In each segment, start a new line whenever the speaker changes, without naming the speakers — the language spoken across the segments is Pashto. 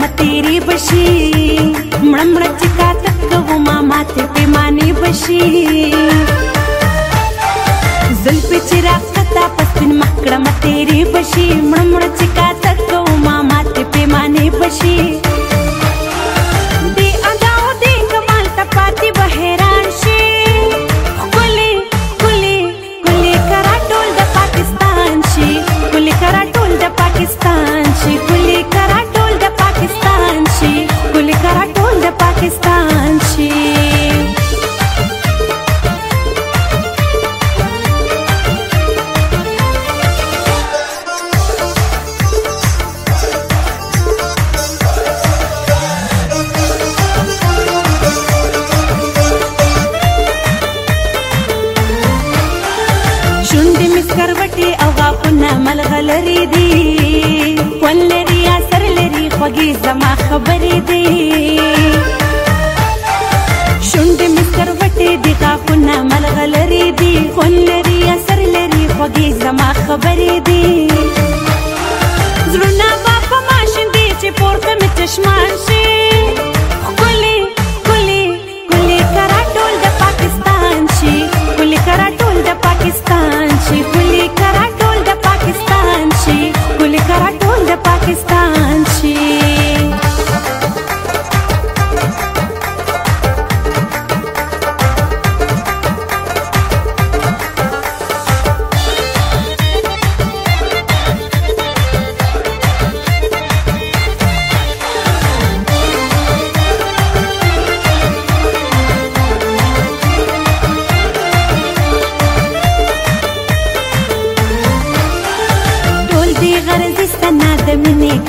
मटेरी बशी म्रम्रची कातक उमा माथे पेमाने बशी जुल्फीची राखता पस्तीन माकडा मटेरी बशी म्रम्रची कातक उमा माथे पेमाने बशी पाकिस्तानची खुली करा टोल द पाकिस्तानची खुली ګوتې او غاښونه ملغلرې دي ول لري یا سر لري خوږې زما خبرې دي شونډې مې سکروټې دي غاښونه ملغلرې دي خوند لري یا سر لري خوږې زما خبرې دي زړونه به په ماشین دي چې پورته مې چشمان شي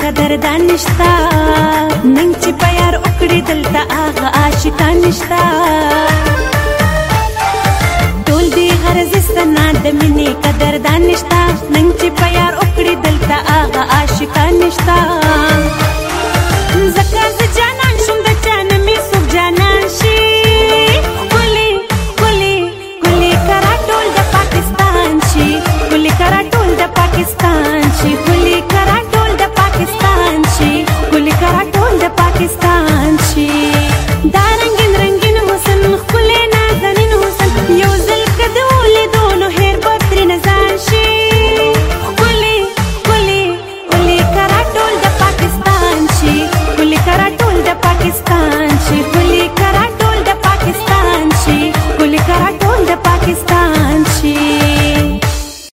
قدر دانشتا نن چې پیار وکړي دلته هغه عاشقان نشتا ټول دې غرض ستنه د مینې ګران شي دا رنگین رنگین حسن خپل نازنین حسن یو ځل کده ولې دونو هیر بدر نزان شي خپلې خپلې ولې کرا ټول د پاکستان شي ولې کرا ټول د پاکستان شي